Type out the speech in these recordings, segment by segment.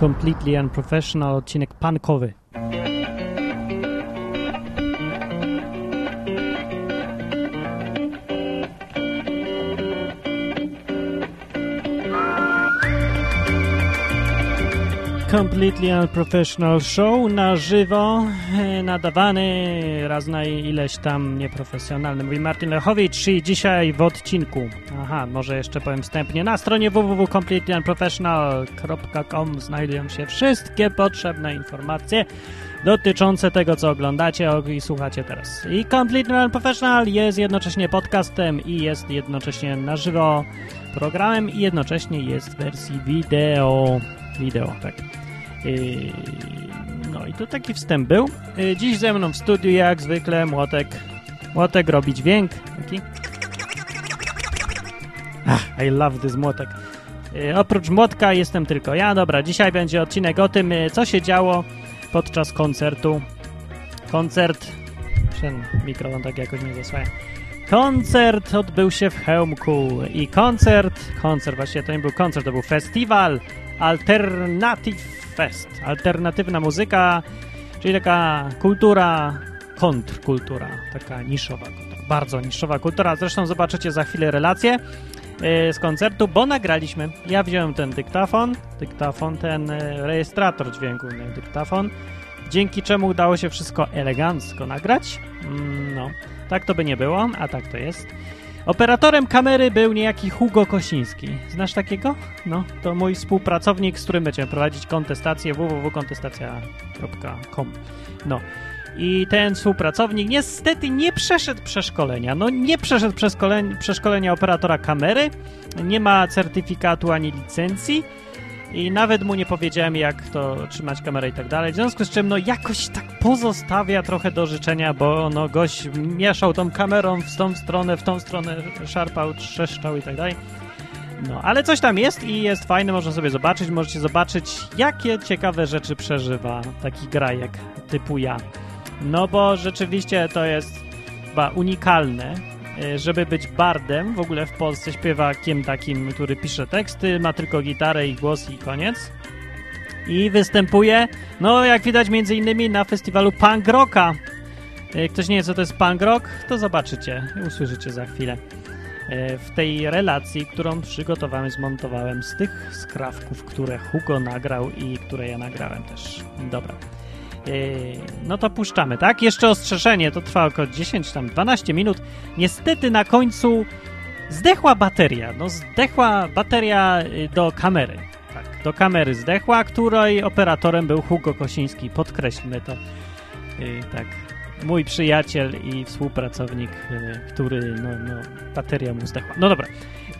Completely Unprofessional, odcinek pankowy. Completely Unprofessional Show na żywo, e, nadawany raz na ileś tam nieprofesjonalny. Mówi Martin Lechowicz i dzisiaj w odcinku. Aha, może jeszcze powiem wstępnie. Na stronie www.completelyunprofessional.com znajdują się wszystkie potrzebne informacje dotyczące tego, co oglądacie i słuchacie teraz. I Completely Unprofessional jest jednocześnie podcastem i jest jednocześnie na żywo programem i jednocześnie jest w wersji wideo. Wideo, tak. Yy, no i to taki wstęp był. Yy, dziś ze mną w studiu jak zwykle Młotek. Młotek robi dźwięk. Taki. Ach, I love this Młotek. Yy, oprócz Młotka jestem tylko ja. Dobra, dzisiaj będzie odcinek o tym, co się działo podczas koncertu. Koncert... Ten mikrofon tak jakoś nie zasłania. Koncert odbył się w Chełmku i koncert, koncert, właściwie to nie był koncert, to był festiwal Alternative Fest. Alternatywna muzyka, czyli taka kultura, kontrkultura, taka niszowa, bardzo niszowa kultura. Zresztą zobaczycie za chwilę relację z koncertu, bo nagraliśmy. Ja wziąłem ten dyktafon, dyktafon, ten rejestrator dźwięku, dyktafon, dzięki czemu udało się wszystko elegancko nagrać. No, tak to by nie było, a tak to jest. Operatorem kamery był niejaki Hugo Kosiński. Znasz takiego? No, to mój współpracownik, z którym będziemy prowadzić kontestację www.kontestacja.com. No. I ten współpracownik niestety nie przeszedł przeszkolenia. No nie przeszedł przeszkolenia operatora kamery, nie ma certyfikatu ani licencji i nawet mu nie powiedziałem, jak to trzymać kamerę i tak dalej. W związku z czym, no jakoś tak pozostawia trochę do życzenia, bo no gość mieszał tą kamerą w tą stronę, w tą stronę, szarpał, trzeszczał i tak dalej. No, ale coś tam jest i jest fajne, można sobie zobaczyć, możecie zobaczyć, jakie ciekawe rzeczy przeżywa taki grajek typu ja. No bo rzeczywiście to jest chyba unikalne, żeby być bardem, w ogóle w Polsce śpiewakiem takim, który pisze teksty, ma tylko gitarę i głos i koniec. I występuje, no jak widać między innymi na festiwalu punk rocka. Ktoś nie wie co to jest punk rock, to zobaczycie, usłyszycie za chwilę. W tej relacji, którą przygotowałem, zmontowałem z tych skrawków, które Hugo nagrał i które ja nagrałem też. Dobra. No to puszczamy, tak? Jeszcze ostrzeżenie, to trwa około 10, tam 12 minut. Niestety na końcu zdechła bateria. No zdechła bateria do kamery. Tak, do kamery zdechła, której operatorem był Hugo Kosiński. Podkreślmy to. Tak, mój przyjaciel i współpracownik, który, no, no, bateria mu zdechła. No dobra.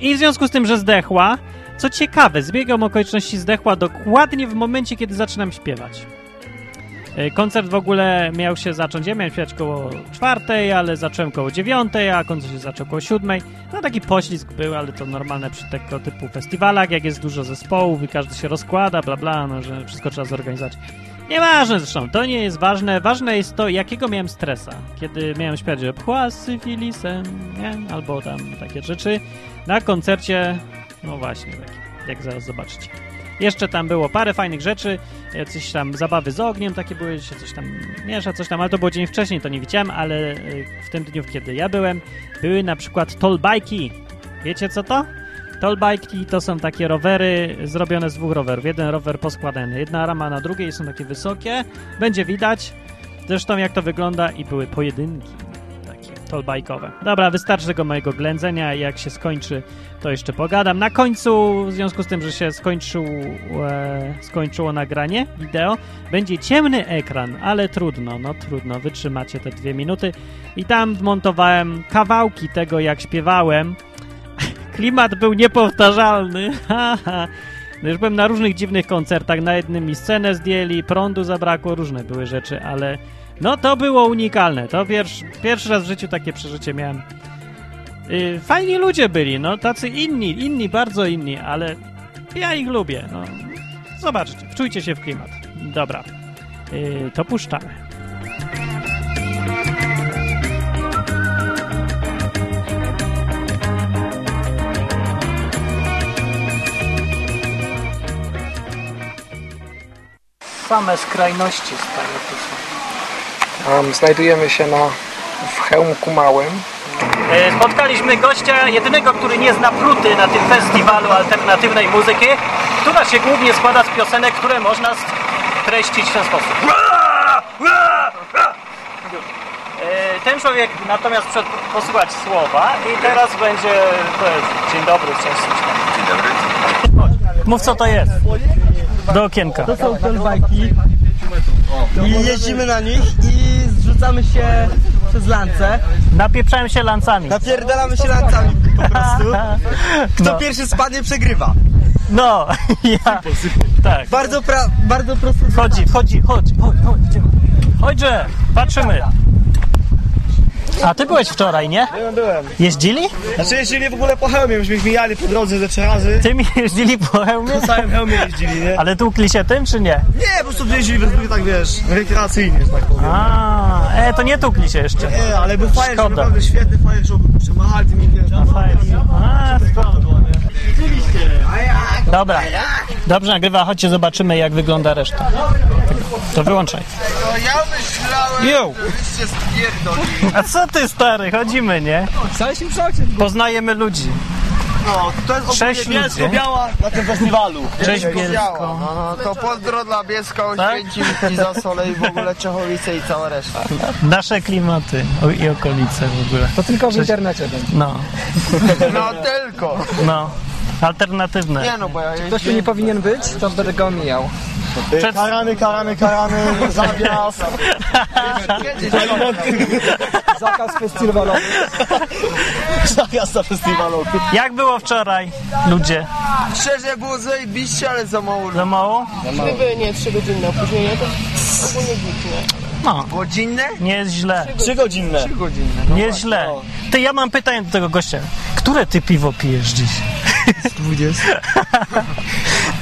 I w związku z tym, że zdechła, co ciekawe, zbiegam okoliczności zdechła dokładnie w momencie, kiedy zaczynam śpiewać. Koncert w ogóle miał się zacząć, ja miałem śpiewać koło czwartej, ale zacząłem koło dziewiątej, a koncert się zaczął koło siódmej. No taki poślizg był, ale to normalne przy tego typu festiwalach, jak jest dużo zespołów i każdy się rozkłada, bla bla, no że wszystko trzeba zorganizować. Nieważne zresztą, to nie jest ważne. Ważne jest to, jakiego miałem stresa, kiedy miałem śpiewać, że pchła z syfilisem, nie? Albo tam takie rzeczy. Na koncercie, no właśnie, tak, jak zaraz zobaczycie. Jeszcze tam było parę fajnych rzeczy, jakieś tam zabawy z ogniem, takie były, się coś tam miesza, coś tam, ale to było dzień wcześniej, to nie widziałem, ale w tym dniu, kiedy ja byłem, były na przykład tollbike'i. Wiecie co to? Tollbike'i to są takie rowery zrobione z dwóch rowerów. Jeden rower poskładany, jedna rama na drugiej, są takie wysokie, będzie widać zresztą jak to wygląda i były pojedynki tollbike'owe. Dobra, wystarczy tego mojego ględzenia jak się skończy, to jeszcze pogadam. Na końcu, w związku z tym, że się skończył, e, skończyło nagranie wideo, będzie ciemny ekran, ale trudno, no trudno, wytrzymacie te dwie minuty. I tam wmontowałem kawałki tego, jak śpiewałem. Klimat był niepowtarzalny, No już byłem na różnych dziwnych koncertach, na jednym mi scenę zdjęli, prądu zabrakło, różne były rzeczy, ale no to było unikalne. To pierwszy, pierwszy raz w życiu takie przeżycie miałem. Yy, fajni ludzie byli, no tacy inni, inni, bardzo inni, ale ja ich lubię. No. Zobaczcie, wczujcie się w klimat. Dobra, yy, to puszczamy. Same skrajności stare tu są. Um, znajdujemy się na, w Chełmku Małym. E, Spotkaliśmy gościa, jedynego, który nie zna pruty na tym festiwalu alternatywnej muzyki, która się głównie składa z piosenek, które można streścić w ten sposób. E, Ten człowiek natomiast przed posłuchać słowa i teraz będzie, to jest dzień dobry, cześć. Dzień dobry. Mów co to jest. Do okienka. To są i jeździmy na nich i zrzucamy się przez lance. Napieprzałem się lancami. Napierdalamy się lancami po prostu. Kto No. pierwszy spadnie przegrywa. No, ja. Tak. Bardzo, pra, bardzo prosto. Wchodzi, wchodzi, chodź, chodź, chodź. idziemy. Chodźże, patrzymy. A ty byłeś wczoraj, nie? Ja byłem. Jeździli? Znaczy jeździli w ogóle po hełmie, myśmy ich mijali po drodze ze trzy razy. Ty mi jeździli po hełmie? Po całym hełmie jeździli, nie? Ale tłukli się tym, czy nie? Nie, po prostu jeździli we dwóch tak wiesz, rekreacyjnie, że tak powiem. A, e, to nie tłukli się jeszcze. Nie, ale był fajny, Szkoda. naprawdę świetny fajny show, przemachali tymi wiesz. Fajnie. A, spoko. Dobra, dobrze nagrywa, chodźcie zobaczymy jak wygląda reszta. To wyłączaj. No ja myślałem, żebyście spierdolili. A co ty stary, chodzimy, nie? Cały się przeoczyć. Poznajemy ludzi. No, to jest Cześć, ogólnie ludzie. Bielsko-Biała na tym festiwalu. Cześć Biała. Bielsko. No, no, to pozdro dla Bielska, Tak? Oświęcim i Zasole i w ogóle Czechowice i cała reszta. Nasze klimaty i okolice w ogóle. To tylko w internecie będzie. No, No tylko. no. Alternatywne. Nie no, bo ja Ktoś tu nie powinien być, to będę go omijał. Przed- Karany, karany, karany, zawias. Zakaz festiwalowy. Zawias na festiwalu. Jak było wczoraj, ludzie? Szczerze było zajebiście, ale za mało Za mało? Gdyby nie 3 godziny opóźnienia, to ogólnie git, nie? No, godzinne? nie jest źle. Trzy godzinne. Godzinne. Nie jest źle. Ty, ja mam pytanie do tego gościa. Które ty piwo pijesz dziś? 20.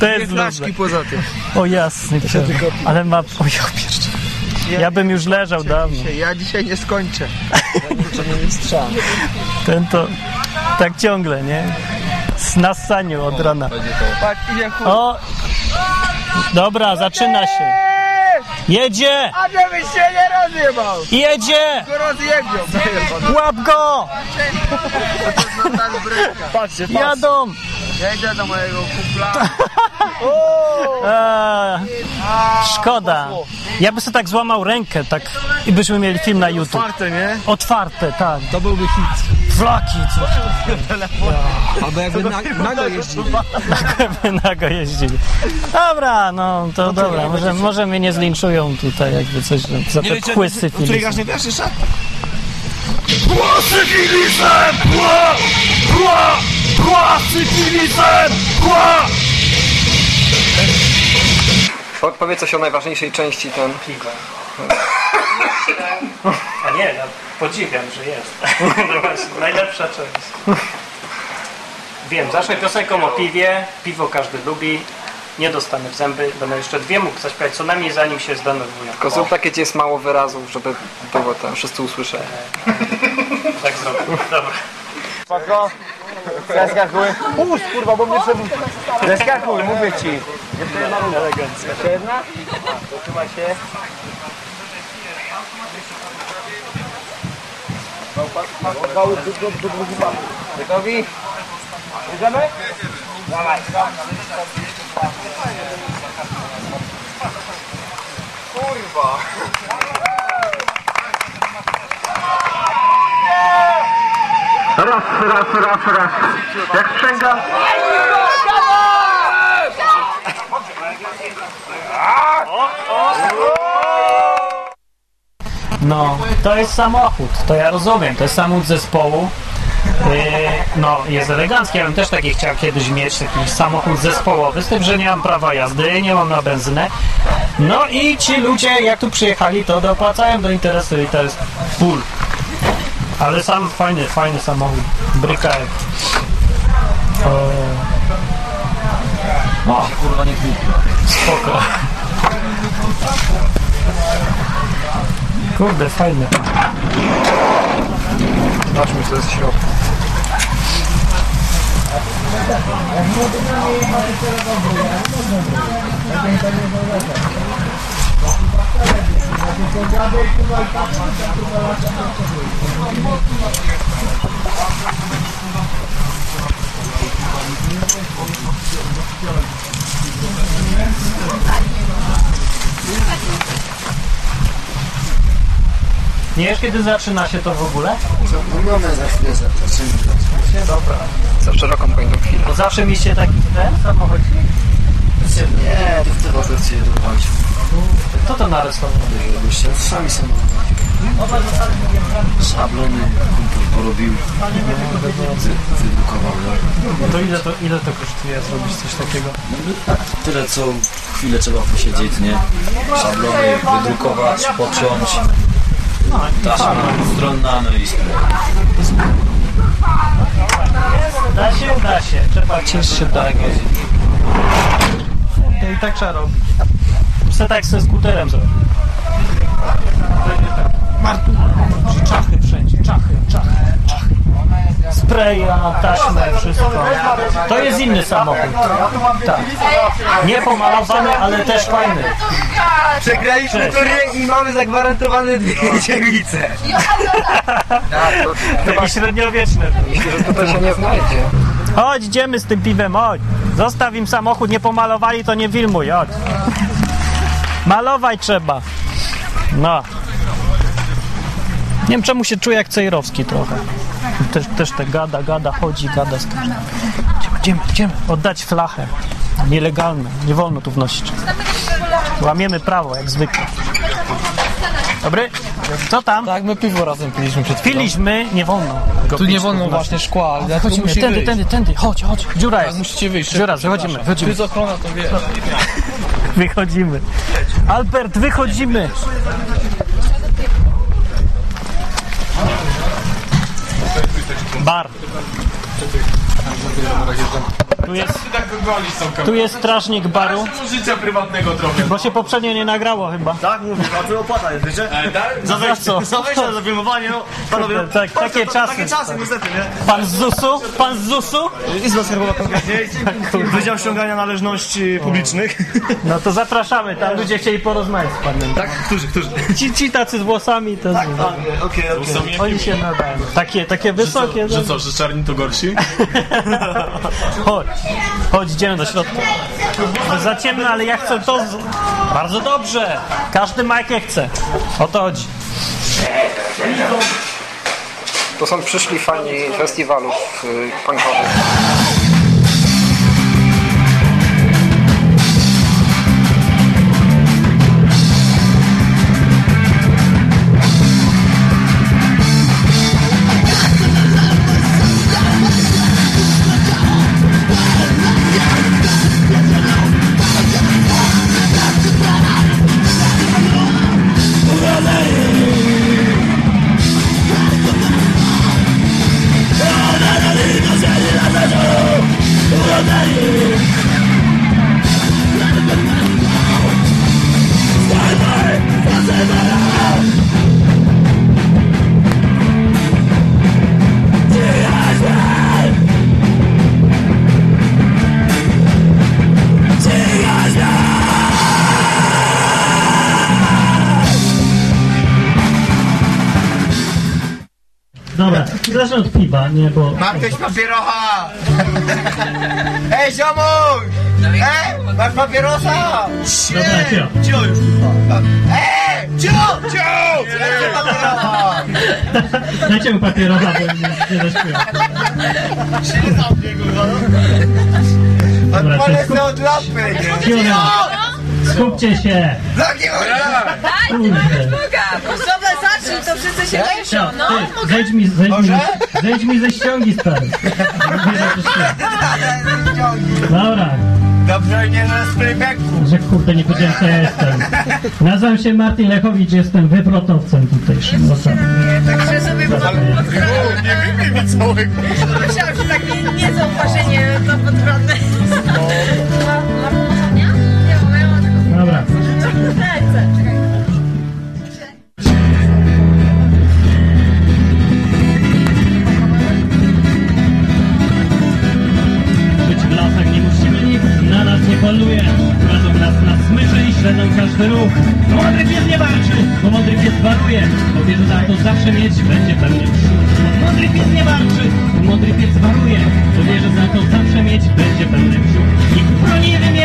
To jest. Flaszki poza tym. O jasny pier... Ale ma... O ja pierdzie. Ja bym już leżał dawno. Ja dzisiaj nie skończę. Ten to... Tak ciągle, nie? Z nassaniu od rana. O! Dobra, zaczyna się. Jedzie! A żebyś się nie rozjebał! Jedzie! Go rozjebią. Łap go! Patrzcie, patrzcie. Jadą! Ja idę do mojego kumpla. Eee, szkoda. Ja bym sobie tak złamał rękę, tak i byśmy mieli film na YouTube. Otwarte, nie? Otwarte, tak. To byłby hit. Flaki, co? Albo jakby na, nago jeździli. Jakby nago jeździli. Dobra, no to dobra. Może, może mnie nie zlinczują tutaj, jakby coś za te pchły Której syfilizmu. grasz nie wiesz jeszcze? Po, powiedz coś o najważniejszej części ten. A nie, no, podziwiam, że jest. No właśnie, najlepsza część. Wiem, zacznę piosenką o piwie. Piwo każdy lubi. Nie dostanę w zęby. Będę jeszcze dwie mógł zaśpiewać co najmniej zanim się zdenerwują. Tylko zrób takie, gdzie jest mało wyrazów, żeby było tam, wszyscy usłyszeli. Tak zrobię. Dobra. Spoko. Zeskakuj. Puść kurwa, bo mnie przewróci. Zeskakuj, mówię ci. Elegancko. Jeszcze jedna? Zatrzymaj się. Gotowi? Bierzemy? Dawaj. Kurwa. Raz, raz, raz, raz. Jak sprzęga? No, to jest samochód, to ja rozumiem, to jest samochód zespołu. Yy, no, jest elegancki, ja bym też taki chciał kiedyś mieć, taki samochód zespołowy, z tym, że nie mam prawa jazdy, nie mam na benzynę. No i ci ludzie, jak tu przyjechali, to dopłacają do interesu i to jest full. Ale sam fajny, fajny samochód, bryka jak... O, o kurwa nie Spoko. Kurde, fajne. Zobaczmy, co jest w środku. Nie wiesz, kiedy zaczyna się to w ogóle? No mamy za chwilę zaczniemy. Dobra. Za szeroką kończą chwilę. Bo zawsze mieliście taki ten samochód. Nie, to w tym okresie dorwaliśmy. Kto to narysował? Byście sami samochodzi. Szablony porobił. Wy, wydrukował. no. No to ile to, ile to kosztuje zrobić coś takiego? No, Tyle co chwilę trzeba posiedzieć, nie? Szablony wydrukować, pociąć. Taśma stronna, no i Da się, da się. Trzeba się tak. I tak trzeba robić. Chcę tak ze skuterem zrobić. Martu. Czachy wszędzie, czachy, czachy, czachy. Spray na taśmę, wszystko. To jest inny samochód. Tak. Nie pomalowany, ale też fajny. Przegraliśmy turniej i mamy zagwarantowane dwie dziewice. Taki średniowieczny. Myślę, że tutaj się nie znajdzie. Chodź, idziemy z tym piwem, chodź. Zostaw im samochód, nie pomalowali, to nie filmuj, chodź. Malować trzeba. No. Nie wiem, czemu się czuję jak Cejrowski trochę. Też, też te gada, gada, chodzi, gada każdym. Idziemy, idziemy, idziemy. Oddać flachę. Nielegalne. Nie wolno tu wnosić. Łamiemy prawo, jak zwykle. Dobry? Co tam? Tak, my piwo razem piliśmy przed chwilą. Piliśmy, nie wolno. go Tu nie pić, wolno właśnie szkła, ale dlatego Chodzimy, musi tędy, wyjść. tędy, tędy, chodź, chodź. Dziura Tak, jest. musicie wyjść. Dziura, wychodzimy, wychodzimy. Ty z ochrona to wiesz. Wychodzimy. Albert, wychodzimy. Bar. Tu jest, tu jest strażnik baru, Życia prywatnego trochę. bo się poprzednio nie nagrało chyba. Tak, mówię, a to opłata jest, wiecie? Za co? Za wejście, za filmowanie, no. Panowie, Tak, takie czasy. takie czasy niestety, nie? Pan z ZUS-u? Pan z ZUS-u? Izba Skarbowa konkretnie. Wydział Ściągania Należności Publicznych. No to zapraszamy, tam ludzie chcieli porozmawiać z panem. Tak? Którzy, którzy? Ci, ci tacy z włosami, to Tak, okej, okej. oni się nadają. Takie, takie wysokie. Że co, że czarni to gorsi? Chodź, chodź, idziemy do środka. Za ciemno, ale ja chcę to. Z... Bardzo dobrze. Każdy ma jakie chce. O to chodzi. To są przyszli fani festiwalów punkowych. Dobra, zacznę od piwa, nie, bo... Mam ktoś papierocha! Ej, ziomuś! Ej, masz papierosa! Dobra, cio. Cio już, kurwa. Ej, cio, cio! Dajcie papierocha! Dajcie mu papierosa, bo nie zaśpiewa. Się nie zamknie, kurwa. Odpalę sobie od lampy, nie? Skupcie się! Zamknij Dobra, zacznij, to wszyscy się cieszą, no. zejdź mi, zejdź mi, zejdź mi ze ściągi, stary. Dobra, Dobrze, nie na spraybaku. że kurde, nie powiedziałem, co ja jestem. Nazywam się Martin Lechowicz, jestem wywrotowcem tutejszym. O co? Także sobie Nie wyjmij mi całego. Myślałam, że tak nie, nie zauważenie to podwrotne. Pomocenia? Nie, bo ja mam taką... Dobra. Czekaj. mądry pies nie walczy, bo mądry pies waruje, bo wie, że za to zawsze mieć będzie pewnie Mądry pies nie walczy, bo mądry pies waruje, bo wie, że za to zawsze mieć będzie pewny brzuch. Nikt broni nie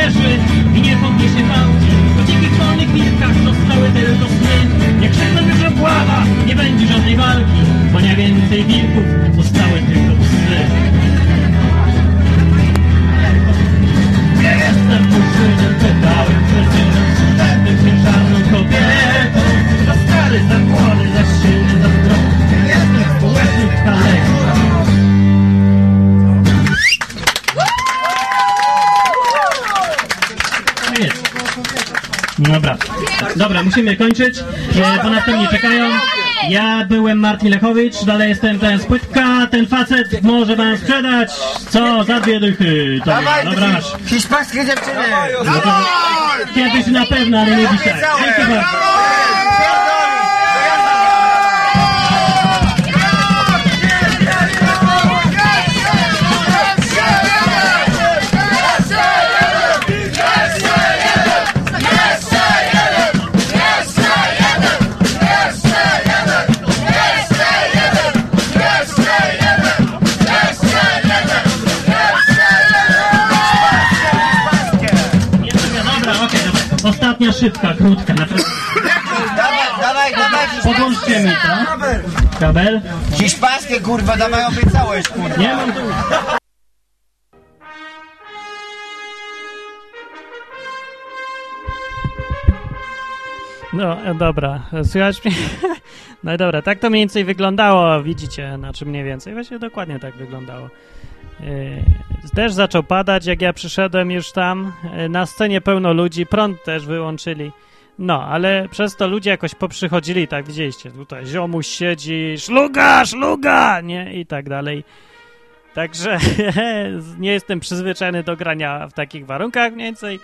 Dobra. Dobra, musimy kończyć, e, bo następnie czekają. Ja byłem Martin Lechowicz, dalej jestem ten z Płytka, ten facet może wam sprzedać, co, za dwie dychy. Dobra, dobra. Hiszpańskie dziewczyny! To Kiedyś na pewno, ale nie dzisiaj. Dzięki bardzo. Szybka, krótka, naprawdę. Dawaj, dawaj, dawaj! Podłączcie mi to. Kabel? Hiszpańskie kurwa, dawaj obiecałeś kurwa! Nie mam tu. No, e, dobra, słychać mnie? No i dobra, tak to mniej więcej wyglądało, widzicie, znaczy mniej więcej, właśnie dokładnie tak wyglądało. Deszcz zaczął padać, jak ja przyszedłem już tam, yy, na scenie pełno ludzi, prąd też wyłączyli. No, ale przez to ludzie jakoś poprzychodzili, tak widzieliście, tutaj ziomuś siedzi, szluga, szluga, nie, i tak dalej. Także nie jestem przyzwyczajony do grania w takich warunkach mniej więcej,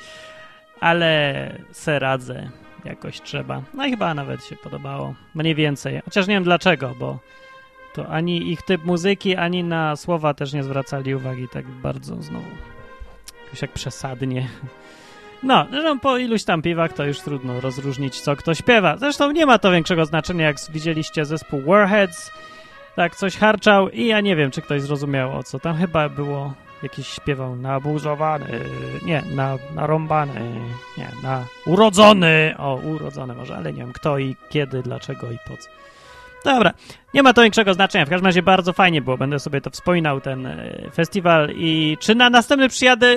ale se radzę jakoś trzeba. No i chyba nawet się podobało. Mniej więcej. Chociaż nie wiem dlaczego, bo to ani ich typ muzyki, ani na słowa też nie zwracali uwagi tak bardzo znowu. Jakoś jak przesadnie. No, zresztą po iluś tam piwach to już trudno rozróżnić, co kto śpiewa. Zresztą nie ma to większego znaczenia, jak widzieliście zespół Warheads. Tak, coś harczał i ja nie wiem, czy ktoś zrozumiał o co. Tam chyba było jakiś śpiewał nabuzowany, nie, na, narąbany, nie, na urodzony, o, urodzony może, ale nie wiem kto i kiedy, dlaczego i po co. Dobra, nie ma to większego znaczenia, w każdym razie bardzo fajnie było, będę sobie to wspominał, ten e, festiwal i czy na następny przyjadę,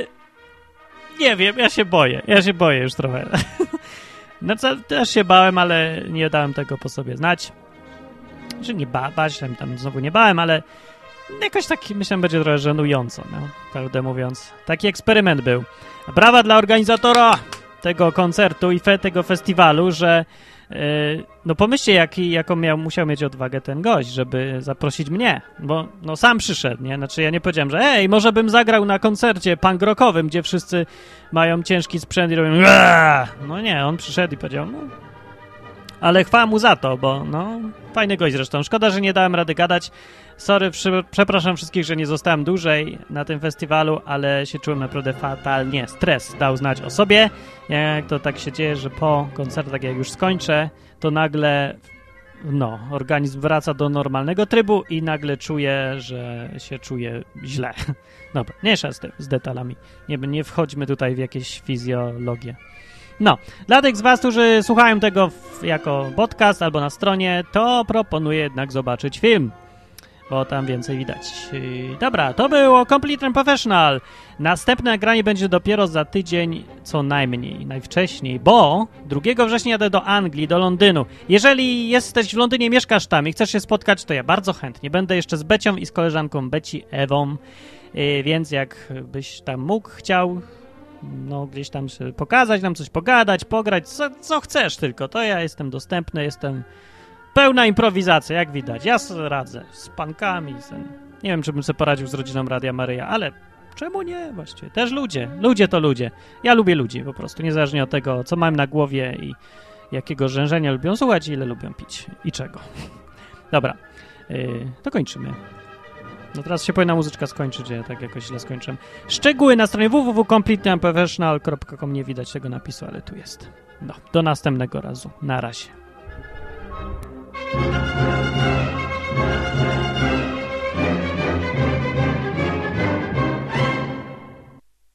nie wiem, ja się boję, ja się boję już trochę. No co, też się bałem, ale nie dałem tego po sobie znać. Że nie ba bać, tam, tam znowu nie bałem, ale jakoś tak myślę, będzie trochę żenująco, no, prawdę mówiąc. Taki eksperyment był. Brawa dla organizatora tego koncertu i fe, tego festiwalu, że no pomyślcie, jak, jaką miał, musiał mieć odwagę ten gość, żeby zaprosić mnie, bo no sam przyszedł, nie? Znaczy ja nie powiedziałem, że ej, może bym zagrał na koncercie punk gdzie wszyscy mają ciężki sprzęt i robią "Aaa!" no nie, on przyszedł i powiedział, no ale chwała mu za to, bo no, fajny gość zresztą. Szkoda, że nie dałem rady gadać. Sorry, przy, przepraszam wszystkich, że nie zostałem dłużej na tym festiwalu, ale się czułem naprawdę fatalnie. Stres dał znać o sobie. Jak to tak się dzieje, że po koncertach, jak już skończę, to nagle no, organizm wraca do normalnego trybu i nagle czuję, że się czuję źle. Dobra, nie z, z detalami. Nie, nie wchodźmy tutaj w jakieś fizjologię. No, dla tych z Was, którzy słuchają tego w, jako podcast albo na stronie, to proponuję jednak zobaczyć film, bo tam więcej widać. Dobra, to było Complete and Professional. Następne nagranie będzie dopiero za tydzień, co najmniej, najwcześniej, bo 2 września jadę do Anglii, do Londynu. Jeżeli jesteś w Londynie, mieszkasz tam i chcesz się spotkać, to ja bardzo chętnie. Będę jeszcze z Becią i z koleżanką Beci Ewą, yy, więc jak byś tam mógł, chciał, no gdzieś tam się pokazać, nam coś pogadać, pograć, co, co chcesz tylko, to ja jestem dostępny, jestem pełna improwizacja, jak widać, ja radzę z pankami, z, nie wiem, czy bym sobie poradził z rodziną Radia Maryja, ale czemu nie? Właściwie, też ludzie, ludzie to ludzie, ja lubię ludzi po prostu, niezależnie od tego, co mam na głowie i jakiego rzężenia lubią słuchać ile lubią pić i czego. Dobra, yy, to kończymy. No teraz się powinna muzyczka skończyć, ja tak jakoś źle skończyłem. Szczegóły na stronie www.completeandprofessional.com nie widać tego napisu, ale tu jest. No, do następnego razu. Na razie.